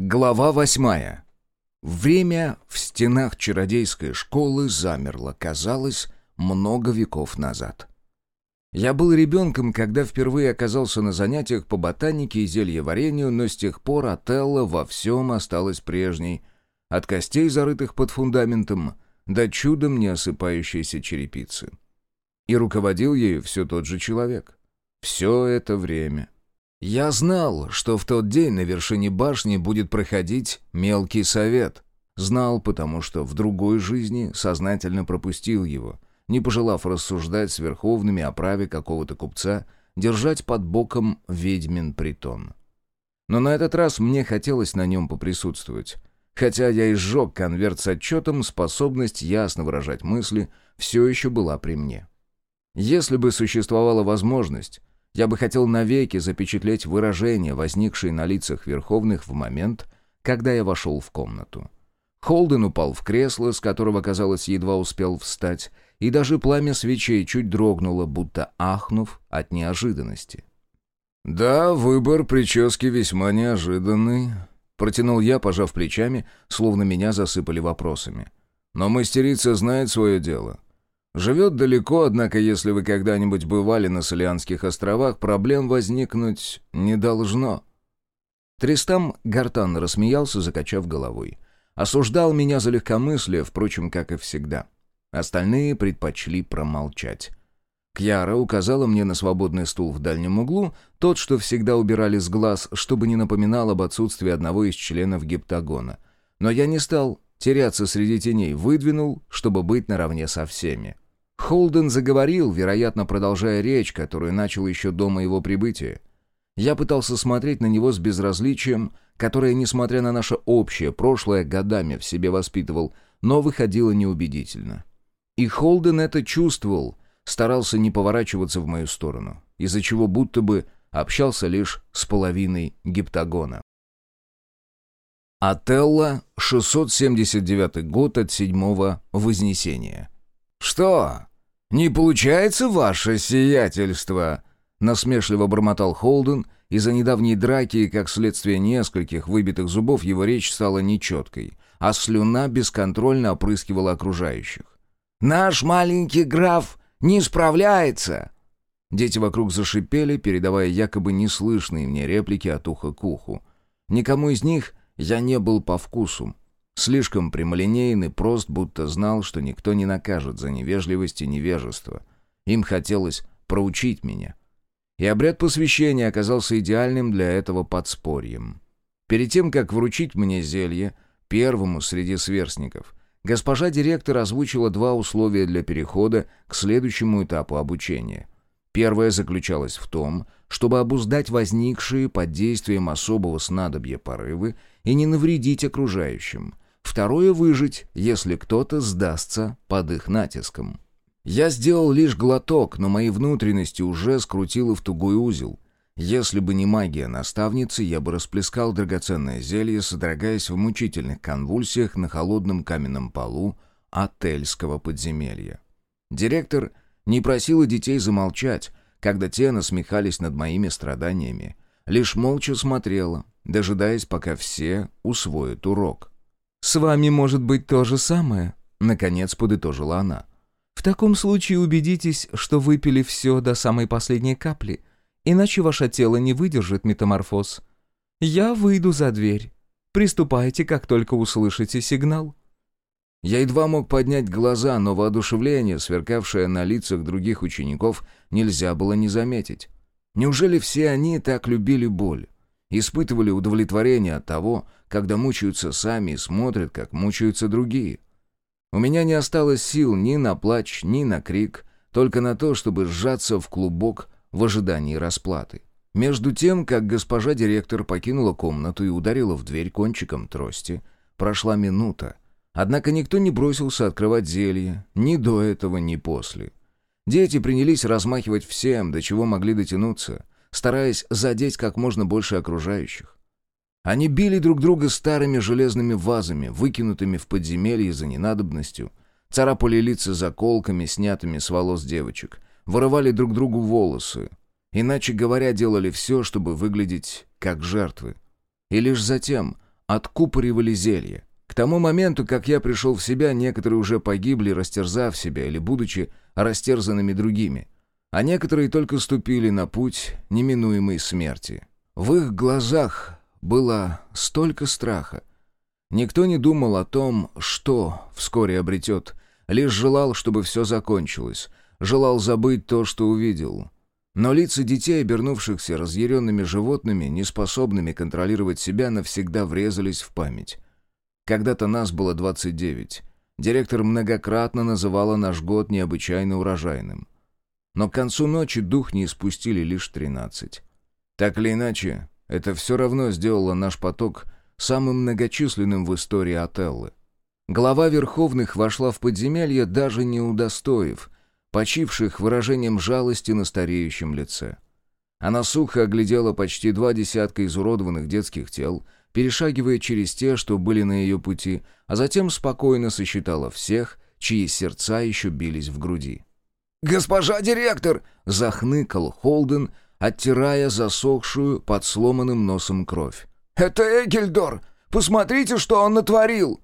Глава восьмая. Время в стенах чародейской школы замерло, казалось, много веков назад. Я был ребенком, когда впервые оказался на занятиях по ботанике и зельеварению, но с тех пор Отелло во всем осталась прежней, от костей, зарытых под фундаментом, до чудом не осыпающейся черепицы. И руководил ею все тот же человек. Все это время — я знал, что в тот день на вершине башни будет проходить мелкий совет. Знал, потому что в другой жизни сознательно пропустил его, не пожелав рассуждать с верховными о праве какого-то купца держать под боком ведьмин притон. Но на этот раз мне хотелось на нем поприсутствовать. Хотя я и сжег конверт с отчетом, способность ясно выражать мысли все еще была при мне. Если бы существовала возможность, я бы хотел навеки запечатлеть выражения, возникшие на лицах Верховных в момент, когда я вошел в комнату. Холден упал в кресло, с которого, казалось, едва успел встать, и даже пламя свечей чуть дрогнуло, будто ахнув от неожиданности. «Да, выбор прически весьма неожиданный», — протянул я, пожав плечами, словно меня засыпали вопросами. «Но мастерица знает свое дело. Живет далеко, однако если вы когда-нибудь бывали на Солианских островах, проблем возникнуть не должно». Тристам гортанно рассмеялся, закачав головой. Осуждал меня за легкомыслие, впрочем, как и всегда. Остальные предпочли промолчать. Кьяра указала мне на свободный стул в дальнем углу, тот, что всегда убирали с глаз, чтобы не напоминал об отсутствии одного из членов гептагона. Но я не стал теряться среди теней, выдвинул, чтобы быть наравне со всеми. Холден заговорил, вероятно, продолжая речь, которую начал еще до моего прибытия. Я пытался смотреть на него с безразличием, которое, несмотря на наше общее прошлое, годами в себе воспитывал, но выходило неубедительно. И Холден это чувствовал, старался не поворачиваться в мою сторону, из-за чего будто бы общался лишь с половиной гептагона. Отелло, 679 год от седьмого Вознесения. «Что, не получается ваше сиятельство?» Насмешливо бормотал Холден, из-за недавней драки и, как следствие нескольких выбитых зубов, его речь стала нечеткой, а слюна бесконтрольно опрыскивала окружающих. «Наш маленький граф не справляется!» Дети вокруг зашипели, передавая якобы неслышные мне реплики от уха к уху. Никому из них я не был по вкусу. Слишком прямолинейный, прост, будто знал, что никто не накажет за невежливость и невежество. Им хотелось проучить меня. И обряд посвящения оказался идеальным для этого подспорьем. Перед тем, как вручить мне зелье, первому среди сверстников, госпожа директор озвучила два условия для перехода к следующему этапу обучения. Первое заключалось в том, чтобы обуздать возникшие под действием особого снадобья порывы и не навредить окружающим. Второе — выжить, если кто-то сдастся под их натиском. Я сделал лишь глоток, но мои внутренности уже скрутило в тугой узел. Если бы не магия наставницы, я бы расплескал драгоценное зелье, содрогаясь в мучительных конвульсиях на холодном каменном полу отельского подземелья. Директор не просила детей замолчать, когда те насмехались над моими страданиями. Лишь молча смотрела, дожидаясь, пока все усвоят урок. «С вами может быть то же самое», — наконец подытожила она. «В таком случае убедитесь, что выпили все до самой последней капли, иначе ваше тело не выдержит метаморфоз. Я выйду за дверь. Приступайте, как только услышите сигнал». Я едва мог поднять глаза, но воодушевление, сверкавшее на лицах других учеников, нельзя было не заметить. Неужели все они так любили боль? Испытывали удовлетворение от того, когда мучаются сами и смотрят, как мучаются другие. У меня не осталось сил ни на плач, ни на крик, только на то, чтобы сжаться в клубок в ожидании расплаты. Между тем, как госпожа директор покинула комнату и ударила в дверь кончиком трости, прошла минута, Однако никто не бросился открывать зелье, ни до этого, ни после. Дети принялись размахивать всем, до чего могли дотянуться, стараясь задеть как можно больше окружающих. Они били друг друга старыми железными вазами, выкинутыми в подземелье за ненадобностью, царапали лица заколками, снятыми с волос девочек, вырывали друг другу волосы. Иначе говоря, делали все, чтобы выглядеть как жертвы. И лишь затем откупоривали зелье. К тому моменту, как я пришел в себя, некоторые уже погибли, растерзав себя или будучи растерзанными другими. А некоторые только ступили на путь неминуемой смерти. В их глазах было столько страха. Никто не думал о том, что вскоре обретет, лишь желал, чтобы все закончилось, желал забыть то, что увидел. Но лица детей, обернувшихся разъяренными животными, неспособными контролировать себя, навсегда врезались в память. Когда-то нас было 29. Директор многократно называла наш год необычайно урожайным. Но к концу ночи дух не испустили лишь 13. Так или иначе, это все равно сделало наш поток самым многочисленным в истории Отеллы. Глава Верховных вошла в подземелье, даже не удостоив, почивших выражением жалости на стареющем лице. Она сухо оглядела почти два десятка изуродованных детских тел, перешагивая через те, что были на ее пути, а затем спокойно сосчитала всех, чьи сердца еще бились в груди. «Госпожа директор!» — захныкал Холден, оттирая засохшую под сломанным носом кровь. «Это Эгельдор! Посмотрите, что он натворил!»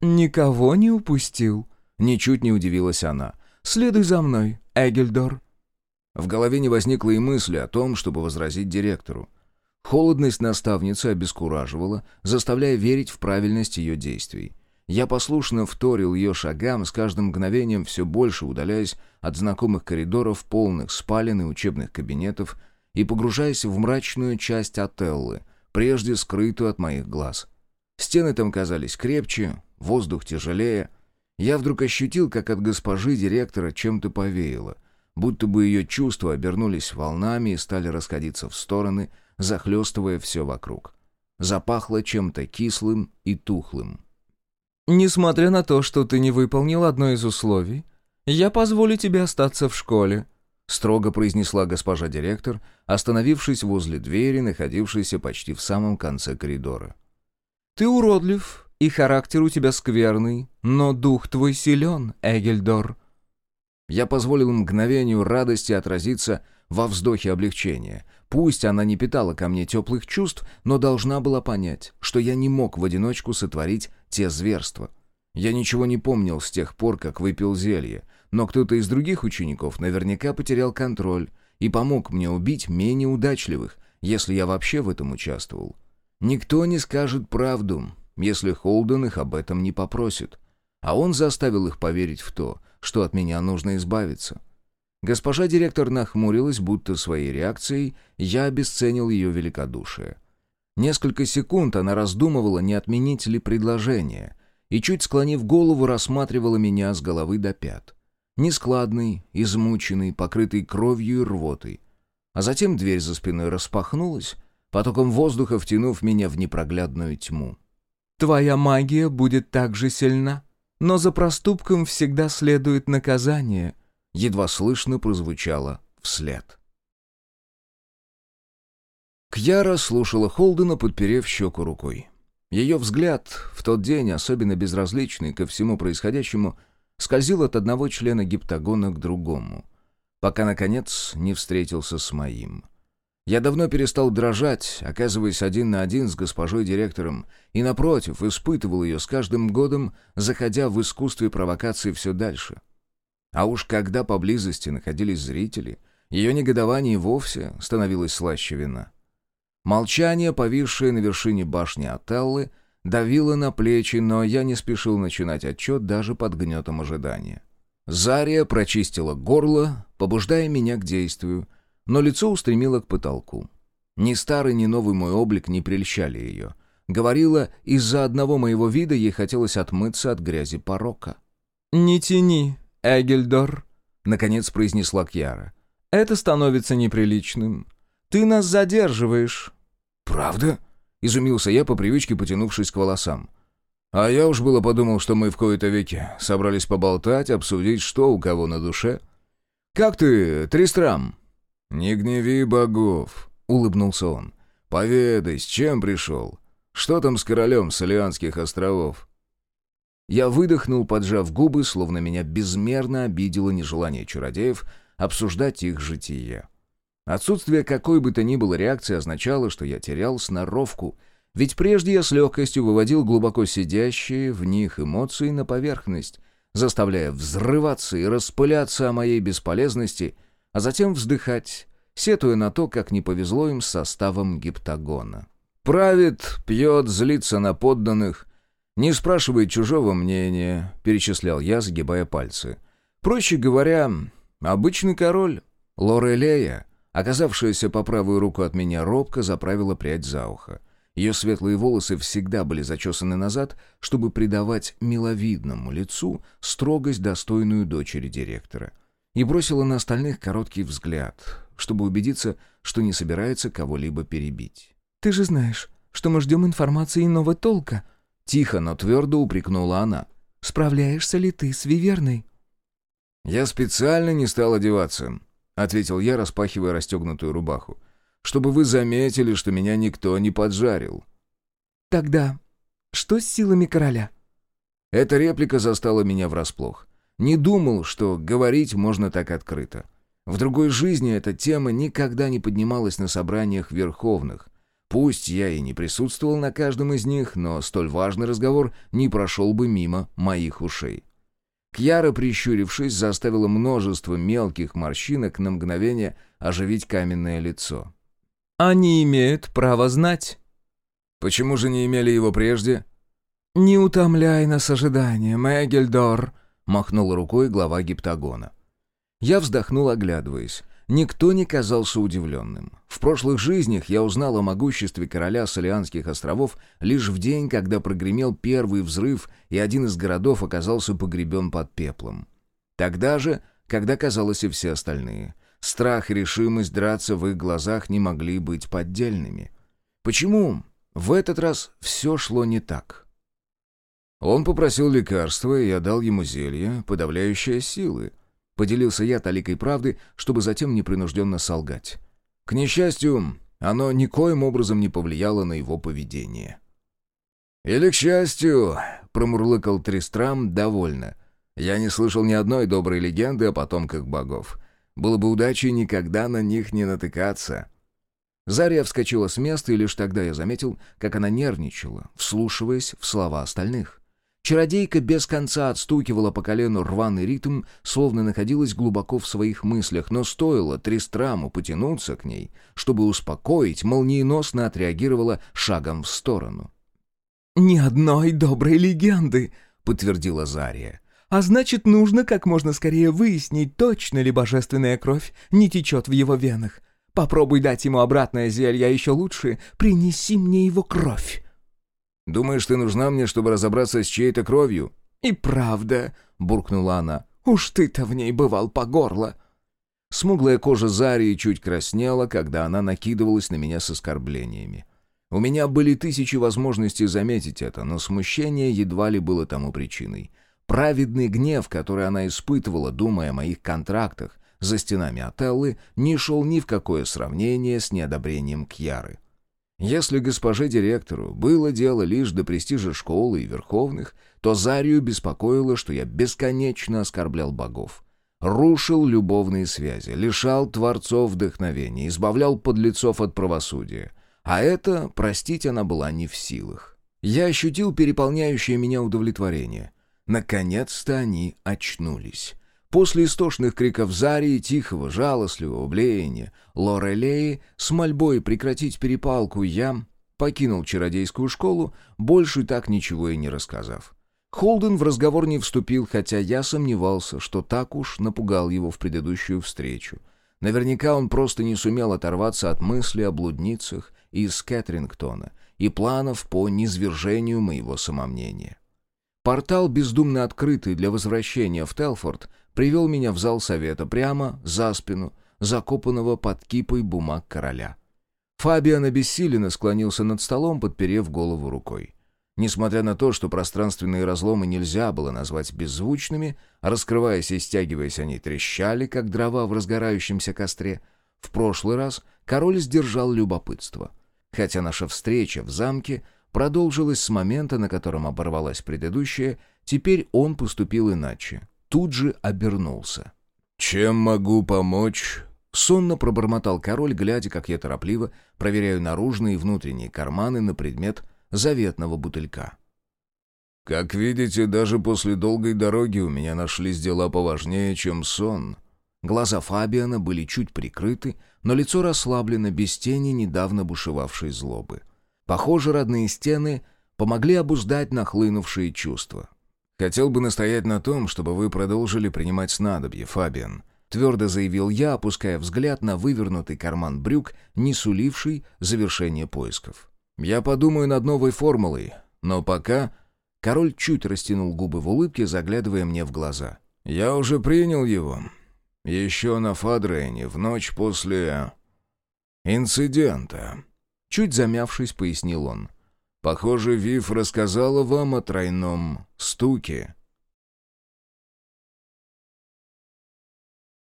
«Никого не упустил», — ничуть не удивилась она. «Следуй за мной, Эгельдор». В голове не возникло и мысли о том, чтобы возразить директору. Холодность наставницы обескураживала, заставляя верить в правильность ее действий. Я послушно вторил ее шагам, с каждым мгновением все больше удаляясь от знакомых коридоров, полных спален и учебных кабинетов, и погружаясь в мрачную часть отеллы, прежде скрытую от моих глаз. Стены там казались крепче, воздух тяжелее. Я вдруг ощутил, как от госпожи директора чем-то повеяло, будто бы ее чувства обернулись волнами и стали расходиться в стороны, захлестывая все вокруг. Запахло чем-то кислым и тухлым. «Несмотря на то, что ты не выполнил одно из условий, я позволю тебе остаться в школе», строго произнесла госпожа директор, остановившись возле двери, находившейся почти в самом конце коридора. «Ты уродлив, и характер у тебя скверный, но дух твой силен, Эгельдор». Я позволил мгновению радости отразиться во вздохе облегчения. Пусть она не питала ко мне теплых чувств, но должна была понять, что я не мог в одиночку сотворить те зверства. Я ничего не помнил с тех пор, как выпил зелье, но кто-то из других учеников наверняка потерял контроль и помог мне убить менее удачливых, если я вообще в этом участвовал. Никто не скажет правду, если Холден их об этом не попросит. А он заставил их поверить в то, что от меня нужно избавиться. Госпожа директор нахмурилась, будто своей реакцией я обесценил ее великодушие. Несколько секунд она раздумывала, не отменить ли предложение, и, чуть склонив голову, рассматривала меня с головы до пят. Нескладный, измученный, покрытый кровью и рвотой. А затем дверь за спиной распахнулась, потоком воздуха втянув меня в непроглядную тьму. «Твоя магия будет так же сильна, но за проступком всегда следует наказание», едва слышно прозвучало вслед. Кьяра слушала Холдена, подперев щеку рукой. Ее взгляд, в тот день особенно безразличный ко всему происходящему, скользил от одного члена гиптагона к другому, пока, наконец, не встретился с моим. Я давно перестал дрожать, оказываясь один на один с госпожой директором, и, напротив, испытывал ее с каждым годом, заходя в искусстве провокации все дальше. А уж когда поблизости находились зрители, ее негодование вовсе становилось слаще вина. Молчание, повисшее на вершине башни Отеллы, давило на плечи, но я не спешил начинать отчет даже под гнетом ожидания. Зария прочистила горло, побуждая меня к действию, но лицо устремило к потолку. Ни старый, ни новый мой облик не прельщали ее. Говорила, из-за одного моего вида ей хотелось отмыться от грязи порока. «Не тяни, Эгельдор», — наконец произнесла Кьяра. «Это становится неприличным. Ты нас задерживаешь». «Правда?» Изумился я по привычке, потянувшись к волосам. А я уж было подумал, что мы в кои-то веки собрались поболтать, обсудить, что у кого на душе. «Как ты, Тристрам?» «Не гневи богов», — улыбнулся он. «Поведай, с чем пришел? Что там с королем Солианских островов?» Я выдохнул, поджав губы, словно меня безмерно обидело нежелание чародеев обсуждать их житие. Отсутствие какой бы то ни было реакции означало, что я терял сноровку. Ведь прежде я с легкостью выводил глубоко сидящие в них эмоции на поверхность, заставляя взрываться и распыляться о моей бесполезности, а затем вздыхать, сетуя на то, как не повезло им с составом гиптагона. «Правит, пьет, злится на подданных, не спрашивает чужого мнения», — перечислял я, загибая пальцы. «Проще говоря, обычный король, Лорелея, оказавшаяся по правую руку от меня робко, заправила прядь за ухо. Ее светлые волосы всегда были зачесаны назад, чтобы придавать миловидному лицу строгость, достойную дочери директора. И бросила на остальных короткий взгляд, чтобы убедиться, что не собирается кого-либо перебить. «Ты же знаешь, что мы ждем информации иного толка», — тихо, но твердо упрекнула она. «Справляешься ли ты с Виверной?» «Я специально не стал одеваться», — ответил я, распахивая расстегнутую рубаху чтобы вы заметили, что меня никто не поджарил». «Тогда что с силами короля?» Эта реплика застала меня врасплох. Не думал, что говорить можно так открыто. В другой жизни эта тема никогда не поднималась на собраниях верховных. Пусть я и не присутствовал на каждом из них, но столь важный разговор не прошел бы мимо моих ушей. Кьяра, прищурившись, заставила множество мелких морщинок на мгновение оживить каменное лицо. Они имеют право знать». «Почему же не имели его прежде?» «Не утомляй нас ожиданием, Эгельдор», — махнул рукой глава гиптагона. Я вздохнул, оглядываясь. Никто не казался удивленным. В прошлых жизнях я узнал о могуществе короля Солианских островов лишь в день, когда прогремел первый взрыв, и один из городов оказался погребен под пеплом. Тогда же, когда казалось и все остальные — Страх и решимость драться в их глазах не могли быть поддельными. Почему в этот раз все шло не так? Он попросил лекарства, и я дал ему зелье, подавляющее силы. Поделился я таликой правды, чтобы затем непринужденно солгать. К несчастью, оно никоим образом не повлияло на его поведение. «Или к счастью», — промурлыкал Тристрам довольно, — «я не слышал ни одной доброй легенды о потомках богов. Было бы удачей никогда на них не натыкаться. Заря вскочила с места, и лишь тогда я заметил, как она нервничала, вслушиваясь в слова остальных. Чародейка без конца отстукивала по колену рваный ритм, словно находилась глубоко в своих мыслях, но стоило Тристраму потянуться к ней, чтобы успокоить, молниеносно отреагировала шагом в сторону. «Ни одной доброй легенды», — подтвердила Зария. А значит, нужно как можно скорее выяснить, точно ли божественная кровь не течет в его венах. Попробуй дать ему обратное зелье, а еще лучше принеси мне его кровь». «Думаешь, ты нужна мне, чтобы разобраться с чьей-то кровью?» «И правда», — буркнула она, — «уж ты-то в ней бывал по горло». Смуглая кожа Зарии чуть краснела, когда она накидывалась на меня с оскорблениями. У меня были тысячи возможностей заметить это, но смущение едва ли было тому причиной. Праведный гнев, который она испытывала, думая о моих контрактах за стенами Отеллы, не шел ни в какое сравнение с неодобрением Кьяры. Если госпоже директору было дело лишь до престижа школы и верховных, то Зарию беспокоило, что я бесконечно оскорблял богов. Рушил любовные связи, лишал творцов вдохновения, избавлял подлецов от правосудия. А это простить она была не в силах. Я ощутил переполняющее меня удовлетворение. Наконец-то они очнулись. После истошных криков Зари и тихого, жалостливого блеяния Лорелеи с мольбой прекратить перепалку я покинул чародейскую школу, больше так ничего и не рассказав. Холден в разговор не вступил, хотя я сомневался, что так уж напугал его в предыдущую встречу. Наверняка он просто не сумел оторваться от мысли о блудницах из Кэтрингтона и планов по низвержению моего самомнения. Портал, бездумно открытый для возвращения в Телфорд, привел меня в зал совета прямо за спину, закопанного под кипой бумаг короля. Фабиан обессиленно склонился над столом, подперев голову рукой. Несмотря на то, что пространственные разломы нельзя было назвать беззвучными, раскрываясь и стягиваясь они трещали, как дрова в разгорающемся костре, в прошлый раз король сдержал любопытство. Хотя наша встреча в замке — продолжилось с момента, на котором оборвалась предыдущая, теперь он поступил иначе. Тут же обернулся. «Чем могу помочь, Сонно пробормотал король, глядя, как я торопливо проверяю наружные и внутренние карманы на предмет заветного бутылька. «Как видите, даже после долгой дороги у меня нашлись дела поважнее, чем сон». Глаза Фабиана были чуть прикрыты, но лицо расслаблено, без тени недавно бушевавшей злобы. Похоже, родные стены помогли обуздать нахлынувшие чувства. «Хотел бы настоять на том, чтобы вы продолжили принимать снадобье, Фабиан», твердо заявил я, опуская взгляд на вывернутый карман брюк, не суливший завершение поисков. «Я подумаю над новой формулой, но пока...» Король чуть растянул губы в улыбке, заглядывая мне в глаза. «Я уже принял его. Еще на Фадрейне, в ночь после... инцидента». Чуть замявшись, пояснил он. «Похоже, Вив рассказала вам о тройном стуке».